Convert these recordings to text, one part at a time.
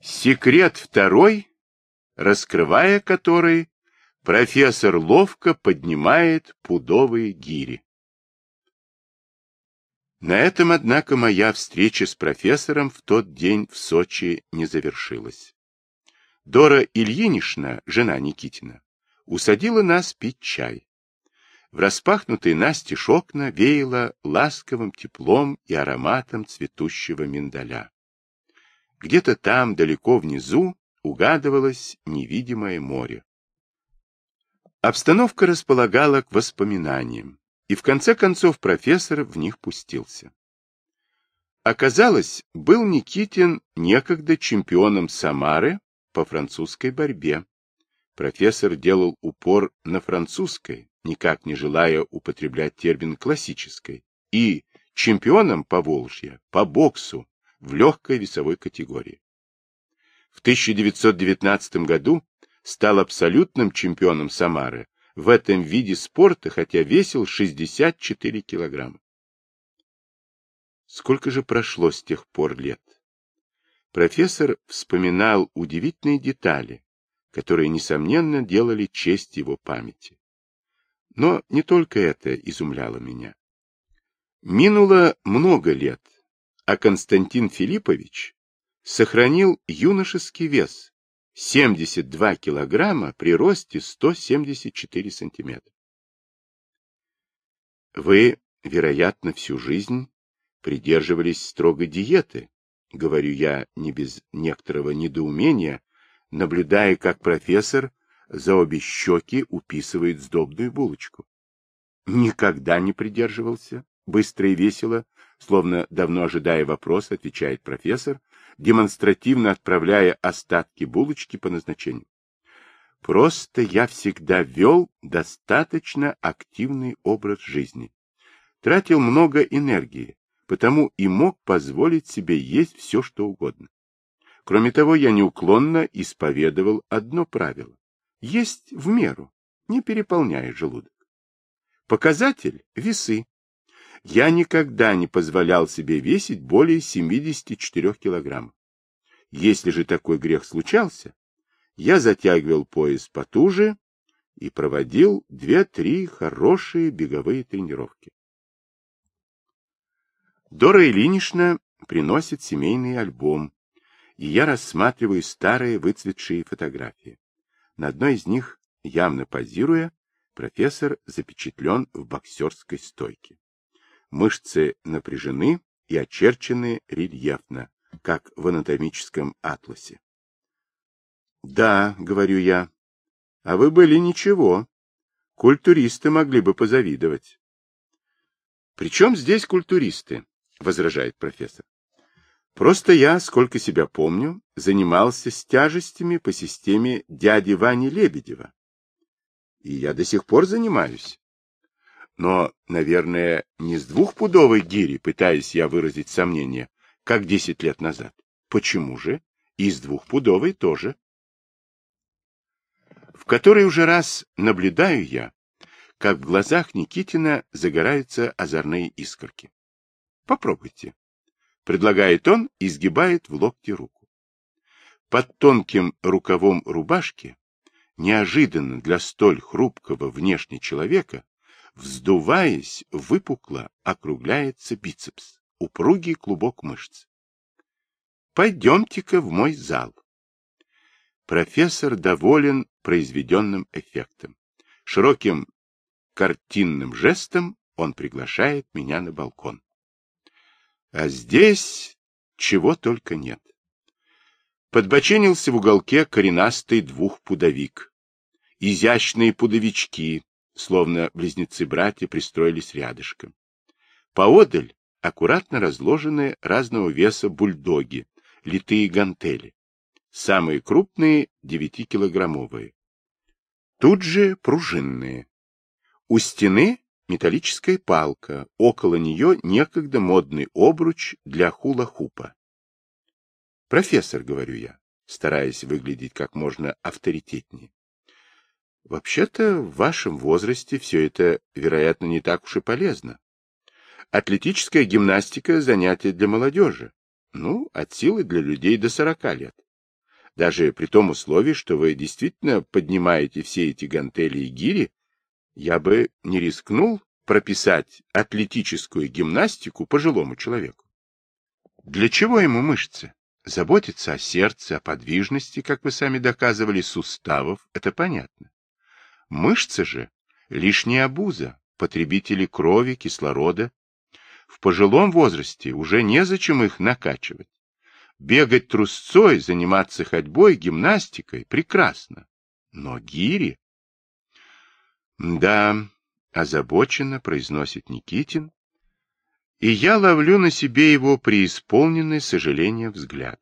Секрет второй, раскрывая который, профессор ловко поднимает пудовые гири. На этом, однако, моя встреча с профессором в тот день в Сочи не завершилась. Дора Ильинична, жена Никитина, усадила нас пить чай. В распахнутые настежь окна веяло ласковым теплом и ароматом цветущего миндаля. Где-то там, далеко внизу, угадывалось невидимое море. Обстановка располагала к воспоминаниям, и в конце концов профессор в них пустился. Оказалось, был Никитин некогда чемпионом Самары по французской борьбе. Профессор делал упор на французской, никак не желая употреблять термин классической, и чемпионом по Волжье, по боксу, в легкой весовой категории. В 1919 году стал абсолютным чемпионом Самары в этом виде спорта, хотя весил 64 килограмма. Сколько же прошло с тех пор лет? Профессор вспоминал удивительные детали, которые, несомненно, делали честь его памяти. Но не только это изумляло меня. Минуло много лет, а Константин Филиппович сохранил юношеский вес 72 килограмма при росте 174 сантиметра. Вы, вероятно, всю жизнь придерживались строгой диеты, говорю я не без некоторого недоумения, наблюдая, как профессор за обе щеки уписывает сдобную булочку. Никогда не придерживался, быстро и весело, словно давно ожидая вопрос, отвечает профессор, демонстративно отправляя остатки булочки по назначению. Просто я всегда вел достаточно активный образ жизни. Тратил много энергии, потому и мог позволить себе есть все, что угодно. Кроме того, я неуклонно исповедовал одно правило – есть в меру, не переполняя желудок. Показатель – весы. Я никогда не позволял себе весить более 74 килограммов. Если же такой грех случался, я затягивал пояс потуже и проводил две-три хорошие беговые тренировки. Дора Ильинична приносит семейный альбом, и я рассматриваю старые выцветшие фотографии. На одной из них, явно позируя, профессор запечатлен в боксерской стойке. Мышцы напряжены и очерчены рельефно, как в анатомическом атласе. Да, говорю я, а вы были ничего. Культуристы могли бы позавидовать. Причем здесь культуристы, возражает профессор. Просто я, сколько себя помню, занимался с тяжестями по системе дяди Вани Лебедева. И я до сих пор занимаюсь. Но, наверное, не с двухпудовой гири пытаюсь я выразить сомнение, как десять лет назад. Почему же? И с двухпудовой тоже. В который уже раз наблюдаю я, как в глазах Никитина загораются озорные искорки. Попробуйте предлагает он и сгибает в локте руку. Под тонким рукавом рубашки, неожиданно для столь хрупкого внешне человека, вздуваясь, выпукло округляется бицепс, упругий клубок мышц. Пойдемте-ка в мой зал. Профессор доволен произведенным эффектом. Широким картинным жестом он приглашает меня на балкон. А здесь чего только нет. Подбоченился в уголке коренастый двухпудовик. Изящные пудовички, словно близнецы-братья, пристроились рядышком. Поодаль аккуратно разложены разного веса бульдоги, литые гантели. Самые крупные — девятикилограммовые. Тут же пружинные. У стены металлическая палка, около нее некогда модный обруч для хула-хупа. «Профессор», — говорю я, стараясь выглядеть как можно авторитетнее. «Вообще-то в вашем возрасте все это, вероятно, не так уж и полезно. Атлетическая гимнастика — занятие для молодежи. Ну, от силы для людей до сорока лет. Даже при том условии, что вы действительно поднимаете все эти гантели и гири, я бы не рискнул прописать атлетическую гимнастику пожилому человеку. Для чего ему мышцы? Заботиться о сердце, о подвижности, как вы сами доказывали, суставов, это понятно. Мышцы же — лишняя обуза, потребители крови, кислорода. В пожилом возрасте уже незачем их накачивать. Бегать трусцой, заниматься ходьбой, гимнастикой — прекрасно. Но гири... Да, озабоченно произносит Никитин, и я ловлю на себе его преисполненный сожаление взгляд.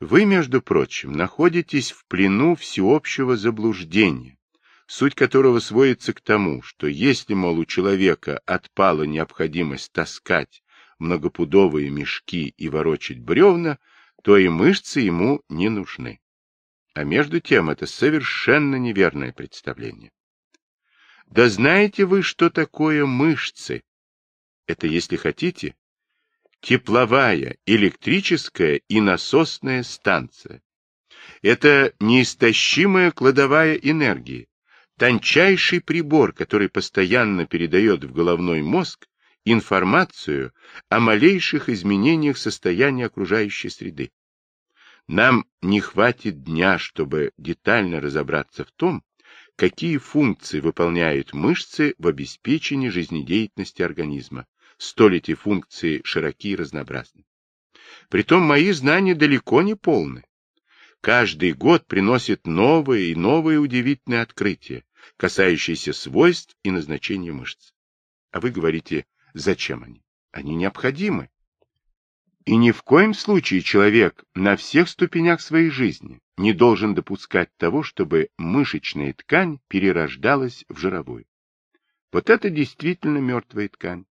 Вы, между прочим, находитесь в плену всеобщего заблуждения, суть которого сводится к тому, что если, мол, у человека отпала необходимость таскать многопудовые мешки и ворочать бревна, то и мышцы ему не нужны. А между тем это совершенно неверное представление. Да знаете вы, что такое мышцы? Это, если хотите, тепловая, электрическая и насосная станция. Это неистощимая кладовая энергии, тончайший прибор, который постоянно передает в головной мозг информацию о малейших изменениях состояния окружающей среды. Нам не хватит дня, чтобы детально разобраться в том, какие функции выполняют мышцы в обеспечении жизнедеятельности организма, столь эти функции широки и разнообразны. Притом мои знания далеко не полны. Каждый год приносит новые и новые удивительные открытия, касающиеся свойств и назначения мышц. А вы говорите, зачем они? Они необходимы. И ни в коем случае человек на всех ступенях своей жизни не должен допускать того, чтобы мышечная ткань перерождалась в жировую. Вот это действительно мертвая ткань.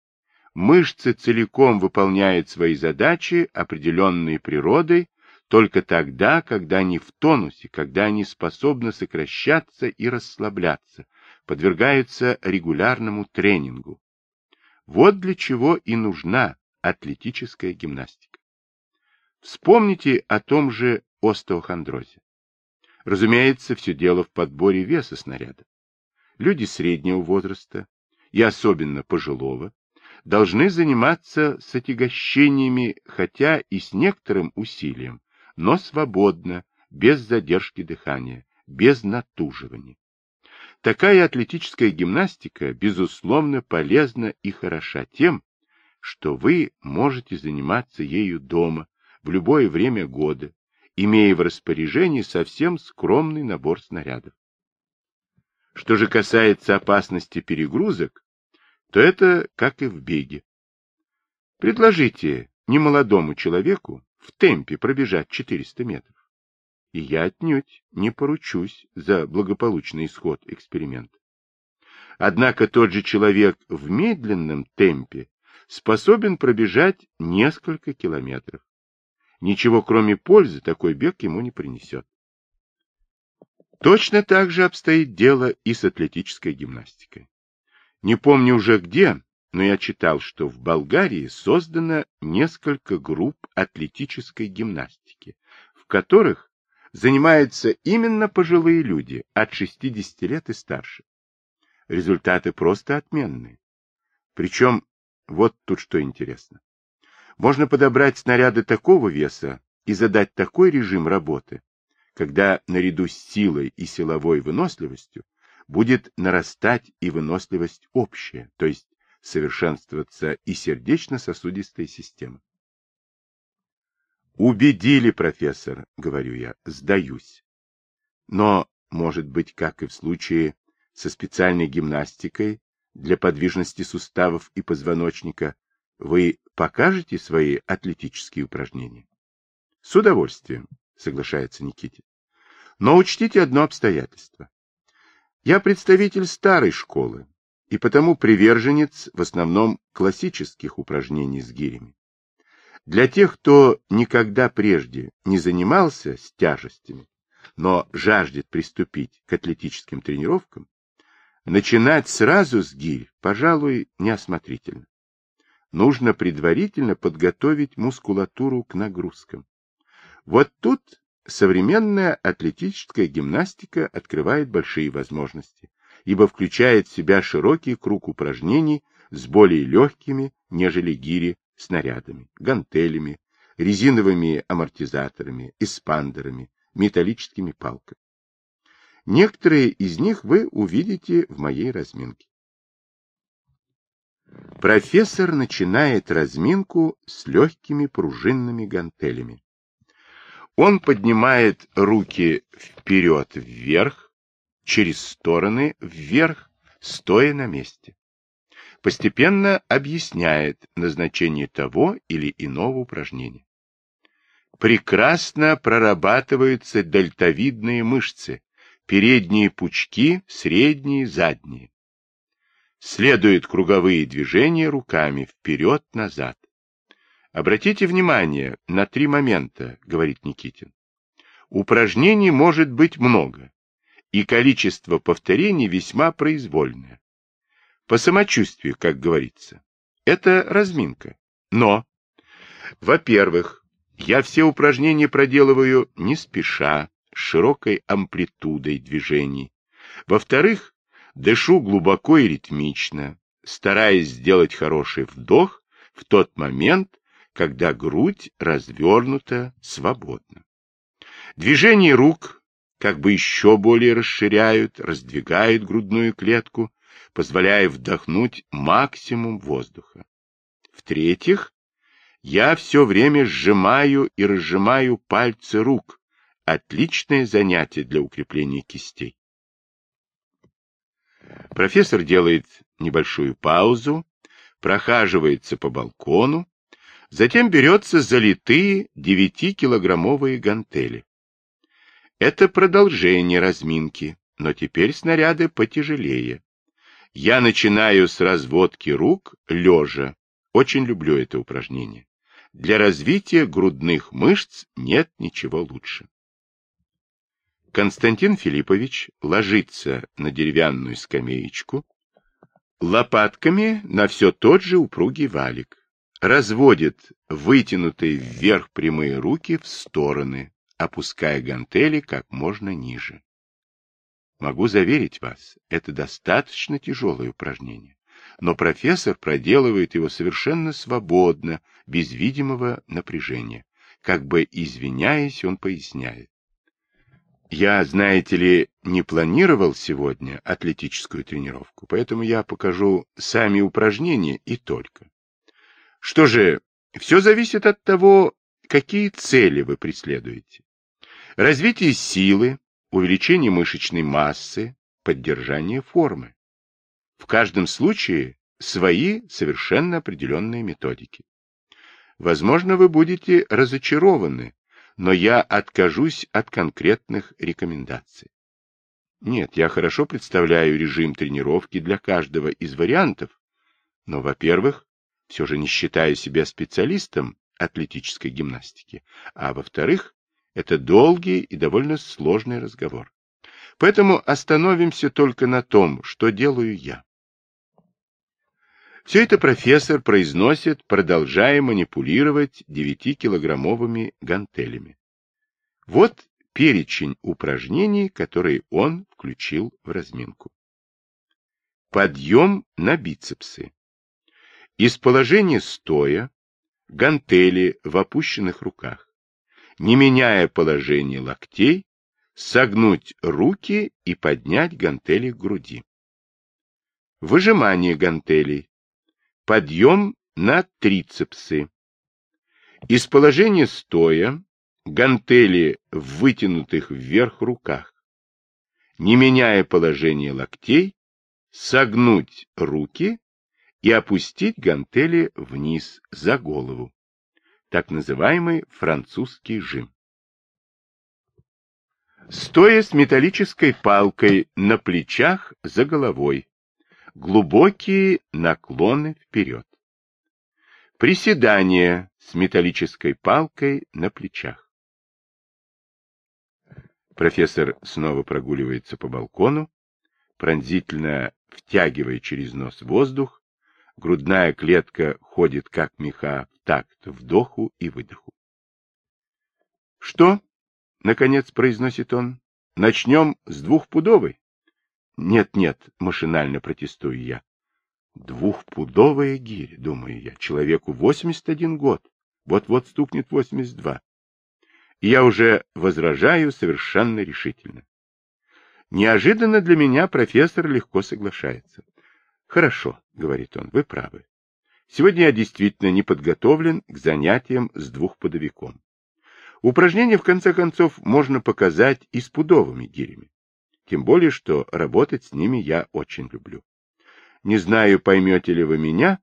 Мышцы целиком выполняют свои задачи, определенные природой, только тогда, когда они в тонусе, когда они способны сокращаться и расслабляться, подвергаются регулярному тренингу. Вот для чего и нужна атлетическая гимнастика. Вспомните о том же остеохондрозе. Разумеется, все дело в подборе веса снаряда. Люди среднего возраста, и особенно пожилого, должны заниматься с отягощениями, хотя и с некоторым усилием, но свободно, без задержки дыхания, без натуживания. Такая атлетическая гимнастика, безусловно, полезна и хороша тем, что вы можете заниматься ею дома в любое время года, имея в распоряжении совсем скромный набор снарядов. Что же касается опасности перегрузок, то это как и в беге. Предложите немолодому человеку в темпе пробежать 400 метров, и я отнюдь не поручусь за благополучный исход эксперимента. Однако тот же человек в медленном темпе способен пробежать несколько километров. Ничего кроме пользы такой бег ему не принесет. Точно так же обстоит дело и с атлетической гимнастикой. Не помню уже где, но я читал, что в Болгарии создано несколько групп атлетической гимнастики, в которых занимаются именно пожилые люди от 60 лет и старше. Результаты просто отменные. Причем вот тут что интересно. Можно подобрать снаряды такого веса и задать такой режим работы, когда наряду с силой и силовой выносливостью будет нарастать и выносливость общая, то есть совершенствоваться и сердечно-сосудистая система. Убедили, профессор, говорю я, сдаюсь. Но, может быть, как и в случае со специальной гимнастикой, для подвижности суставов и позвоночника, вы покажете свои атлетические упражнения? С удовольствием, соглашается Никитин. Но учтите одно обстоятельство. Я представитель старой школы, и потому приверженец в основном классических упражнений с гирями. Для тех, кто никогда прежде не занимался с тяжестями, но жаждет приступить к атлетическим тренировкам, Начинать сразу с гирь, пожалуй, неосмотрительно. Нужно предварительно подготовить мускулатуру к нагрузкам. Вот тут современная атлетическая гимнастика открывает большие возможности, ибо включает в себя широкий круг упражнений с более легкими, нежели гири, снарядами, гантелями, резиновыми амортизаторами, эспандерами, металлическими палками. Некоторые из них вы увидите в моей разминке. Профессор начинает разминку с легкими пружинными гантелями. Он поднимает руки вперед-вверх, через стороны вверх, стоя на месте. Постепенно объясняет назначение того или иного упражнения. Прекрасно прорабатываются дельтовидные мышцы, передние пучки, средние, задние. Следуют круговые движения руками вперед-назад. Обратите внимание на три момента, говорит Никитин. Упражнений может быть много, и количество повторений весьма произвольное. По самочувствию, как говорится. Это разминка. Но, во-первых, я все упражнения проделываю не спеша, с широкой амплитудой движений. Во-вторых, дышу глубоко и ритмично, стараясь сделать хороший вдох в тот момент, когда грудь развернута свободно. Движения рук как бы еще более расширяют, раздвигают грудную клетку, позволяя вдохнуть максимум воздуха. В-третьих, я все время сжимаю и разжимаю пальцы рук, Отличное занятие для укрепления кистей. Профессор делает небольшую паузу, прохаживается по балкону, затем берется за литые 9-килограммовые гантели. Это продолжение разминки, но теперь снаряды потяжелее. Я начинаю с разводки рук лежа. Очень люблю это упражнение. Для развития грудных мышц нет ничего лучше. Константин Филиппович ложится на деревянную скамеечку, лопатками на все тот же упругий валик, разводит вытянутые вверх прямые руки в стороны, опуская гантели как можно ниже. Могу заверить вас, это достаточно тяжелое упражнение, но профессор проделывает его совершенно свободно, без видимого напряжения. Как бы извиняясь, он поясняет. Я, знаете ли, не планировал сегодня атлетическую тренировку, поэтому я покажу сами упражнения и только. Что же, все зависит от того, какие цели вы преследуете. Развитие силы, увеличение мышечной массы, поддержание формы. В каждом случае свои совершенно определенные методики. Возможно, вы будете разочарованы, но я откажусь от конкретных рекомендаций. Нет, я хорошо представляю режим тренировки для каждого из вариантов, но, во-первых, все же не считаю себя специалистом атлетической гимнастики, а во-вторых, это долгий и довольно сложный разговор. Поэтому остановимся только на том, что делаю я. Все это профессор произносит, продолжая манипулировать 9-килограммовыми гантелями. Вот перечень упражнений, которые он включил в разминку. Подъем на бицепсы. Из положения стоя, гантели в опущенных руках. Не меняя положение локтей, согнуть руки и поднять гантели к груди. Выжимание гантелей. Подъем на трицепсы. Из положения стоя, гантели в вытянутых вверх руках. Не меняя положение локтей, согнуть руки и опустить гантели вниз за голову. Так называемый французский жим. Стоя с металлической палкой на плечах за головой, Глубокие наклоны вперед. Приседание с металлической палкой на плечах. Профессор снова прогуливается по балкону, пронзительно втягивая через нос воздух, грудная клетка ходит как меха такт вдоху и выдоху. Что? — наконец произносит он. — Начнем с двухпудовой. Нет, нет, машинально протестую я. Двухпудовая гиря, думаю я, человеку 81 год, вот-вот стукнет 82. И я уже возражаю совершенно решительно. Неожиданно для меня профессор легко соглашается. Хорошо, говорит он, вы правы. Сегодня я действительно не подготовлен к занятиям с двухпудовиком. Упражнения, в конце концов, можно показать и с пудовыми гирями. Тем более, что работать с ними я очень люблю. Не знаю, поймете ли вы меня,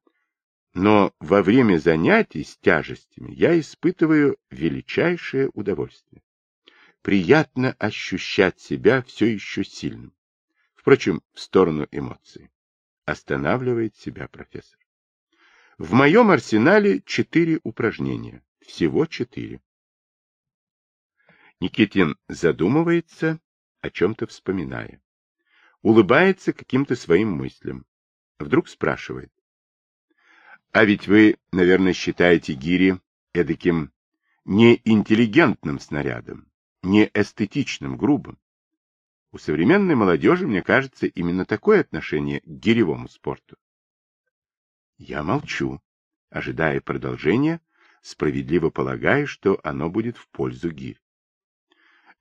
но во время занятий с тяжестями я испытываю величайшее удовольствие. Приятно ощущать себя все еще сильным. Впрочем, в сторону эмоций. Останавливает себя профессор. В моем арсенале четыре упражнения. Всего четыре. Никитин задумывается, о чем-то вспоминая. Улыбается каким-то своим мыслям. Вдруг спрашивает. А ведь вы, наверное, считаете гири эдаким неинтеллигентным снарядом, не эстетичным, грубым. У современной молодежи, мне кажется, именно такое отношение к гиревому спорту. Я молчу, ожидая продолжения, справедливо полагая, что оно будет в пользу гирь.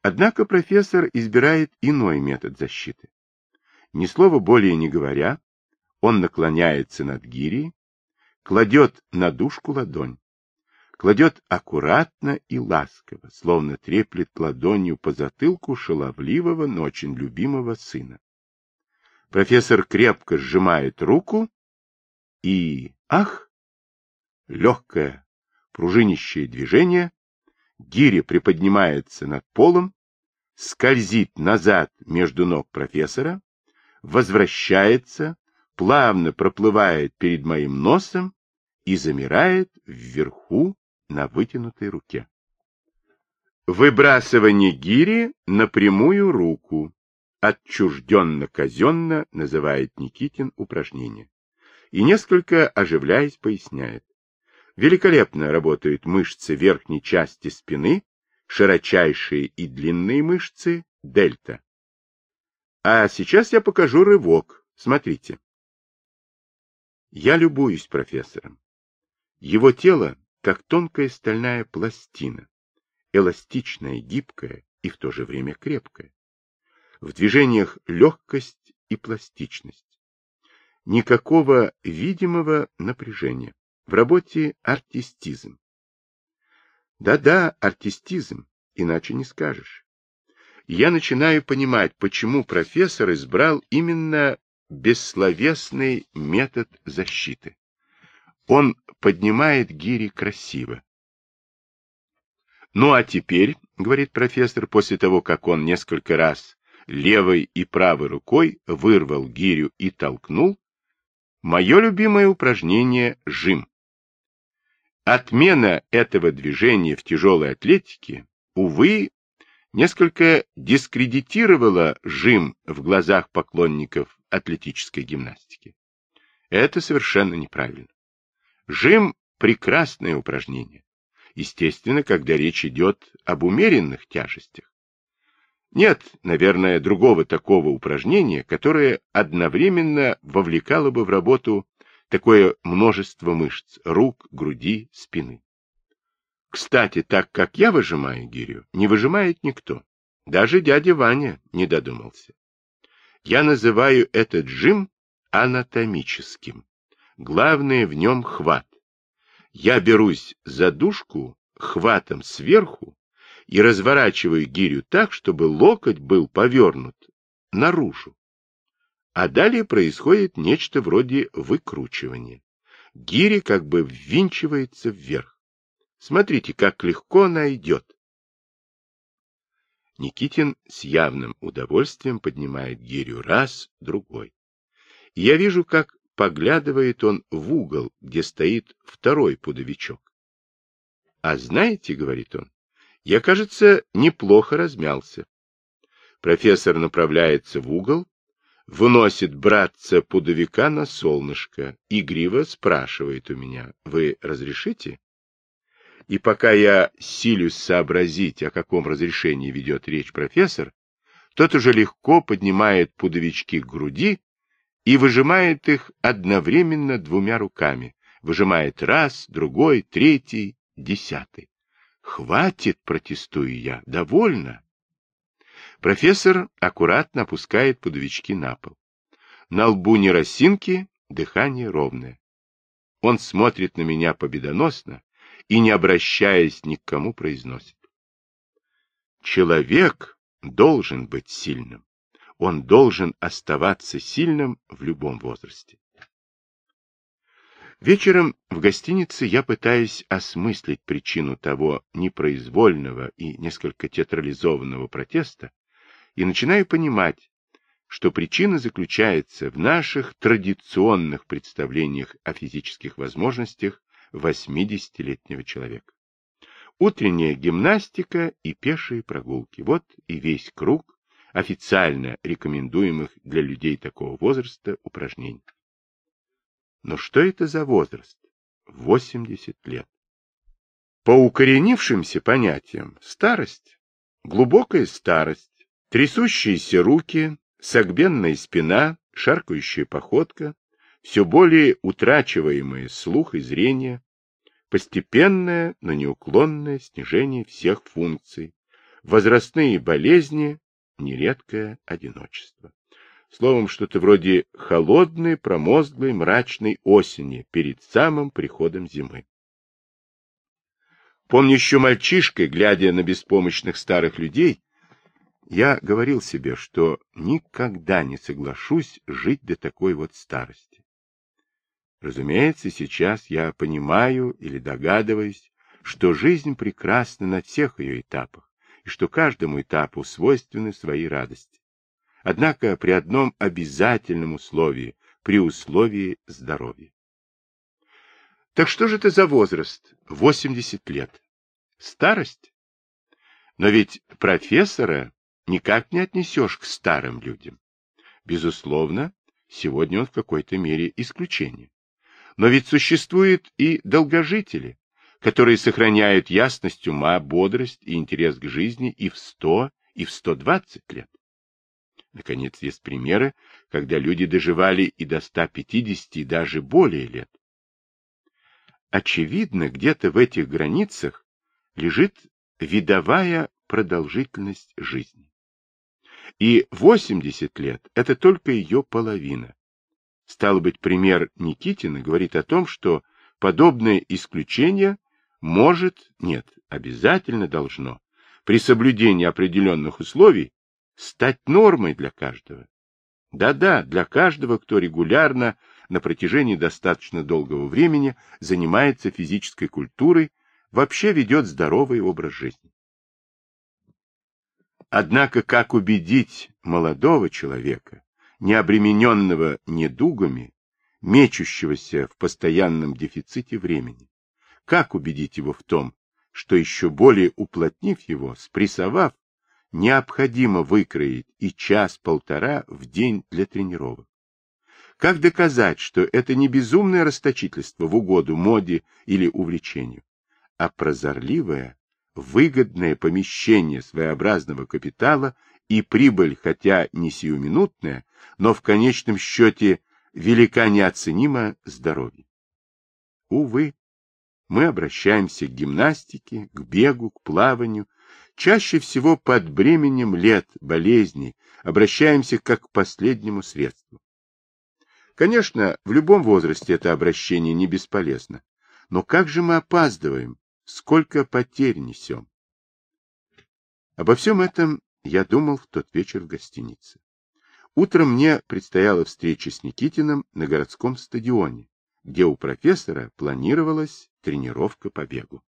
Однако профессор избирает иной метод защиты. Ни слова более не говоря, он наклоняется над гирей, кладет на дужку ладонь, кладет аккуратно и ласково, словно треплет ладонью по затылку шаловливого, но очень любимого сына. Профессор крепко сжимает руку и, ах, легкое, пружинищее движение, гиря приподнимается над полом, скользит назад между ног профессора, возвращается, плавно проплывает перед моим носом и замирает вверху на вытянутой руке. Выбрасывание гири на прямую руку. Отчужденно-казенно называет Никитин упражнение. И несколько оживляясь поясняет. Великолепно работают мышцы верхней части спины, широчайшие и длинные мышцы дельта. А сейчас я покажу рывок. Смотрите. Я любуюсь профессором. Его тело как тонкая стальная пластина, эластичная, гибкая и в то же время крепкая. В движениях легкость и пластичность. Никакого видимого напряжения. В работе артистизм. Да-да, артистизм, иначе не скажешь. Я начинаю понимать, почему профессор избрал именно бессловесный метод защиты. Он поднимает гири красиво. Ну а теперь, говорит профессор, после того, как он несколько раз левой и правой рукой вырвал гирю и толкнул, мое любимое упражнение — жим. Отмена этого движения в тяжелой атлетике, увы, несколько дискредитировала жим в глазах поклонников атлетической гимнастики. Это совершенно неправильно. Жим – прекрасное упражнение. Естественно, когда речь идет об умеренных тяжестях. Нет, наверное, другого такого упражнения, которое одновременно вовлекало бы в работу такое множество мышц рук, груди, спины. Кстати, так как я выжимаю гирю, не выжимает никто. Даже дядя Ваня не додумался. Я называю этот жим анатомическим. Главное в нем хват. Я берусь за дужку хватом сверху и разворачиваю гирю так, чтобы локоть был повернут наружу. А далее происходит нечто вроде выкручивания. Гири как бы ввинчивается вверх. Смотрите, как легко она идет. Никитин с явным удовольствием поднимает гирю раз, другой. Я вижу, как поглядывает он в угол, где стоит второй пудовичок. — А знаете, — говорит он, — я, кажется, неплохо размялся. Профессор направляется в угол, выносит братца пудовика на солнышко, игриво спрашивает у меня, вы разрешите? И пока я силюсь сообразить, о каком разрешении ведет речь профессор, тот уже легко поднимает пудовички к груди и выжимает их одновременно двумя руками. Выжимает раз, другой, третий, десятый. Хватит, протестую я, довольно. Профессор аккуратно опускает пудовички на пол. На лбу не росинки, дыхание ровное. Он смотрит на меня победоносно и, не обращаясь ни к кому, произносит. Человек должен быть сильным. Он должен оставаться сильным в любом возрасте. Вечером в гостинице я пытаюсь осмыслить причину того непроизвольного и несколько театрализованного протеста и начинаю понимать, что причина заключается в наших традиционных представлениях о физических возможностях 80-летнего человека. Утренняя гимнастика и пешие прогулки – вот и весь круг официально рекомендуемых для людей такого возраста упражнений. Но что это за возраст? 80 лет. По укоренившимся понятиям, старость, глубокая старость, трясущиеся руки, согбенная спина, шаркающая походка, все более утрачиваемые слух и зрение, постепенное, но неуклонное снижение всех функций, возрастные болезни, нередкое одиночество. Словом, что-то вроде холодной, промозглой, мрачной осени перед самым приходом зимы. Помню еще мальчишкой, глядя на беспомощных старых людей, я говорил себе, что никогда не соглашусь жить до такой вот старости. Разумеется, сейчас я понимаю или догадываюсь, что жизнь прекрасна на всех ее этапах, и что каждому этапу свойственны свои радости. Однако при одном обязательном условии, при условии здоровья. Так что же это за возраст? 80 лет. Старость? Но ведь профессора никак не отнесешь к старым людям. Безусловно, сегодня он в какой-то мере исключение. Но ведь существуют и долгожители, которые сохраняют ясность ума, бодрость и интерес к жизни и в 100, и в 120 лет. Наконец, есть примеры, когда люди доживали и до 150, и даже более лет. Очевидно, где-то в этих границах лежит видовая продолжительность жизни. И 80 лет – это только ее половина. Стало быть, пример Никитина говорит о том, что подобное исключение может, нет, обязательно должно, при соблюдении определенных условий, стать нормой для каждого. Да-да, для каждого, кто регулярно на протяжении достаточно долгого времени занимается физической культурой, вообще ведет здоровый образ жизни. Однако как убедить молодого человека, не обремененного недугами, мечущегося в постоянном дефиците времени? Как убедить его в том, что еще более уплотнив его, спрессовав, необходимо выкроить и час-полтора в день для тренировок. Как доказать, что это не безумное расточительство в угоду моде или увлечению, а прозорливое, выгодное помещение своеобразного капитала и прибыль, хотя не сиюминутная, но в конечном счете велика неоценимо здоровье? Увы, мы обращаемся к гимнастике, к бегу, к плаванию, чаще всего под бременем лет, болезней, обращаемся как к последнему средству. Конечно, в любом возрасте это обращение не бесполезно, но как же мы опаздываем, сколько потерь несем? Обо всем этом я думал в тот вечер в гостинице. Утром мне предстояла встреча с Никитиным на городском стадионе, где у профессора планировалась тренировка по бегу.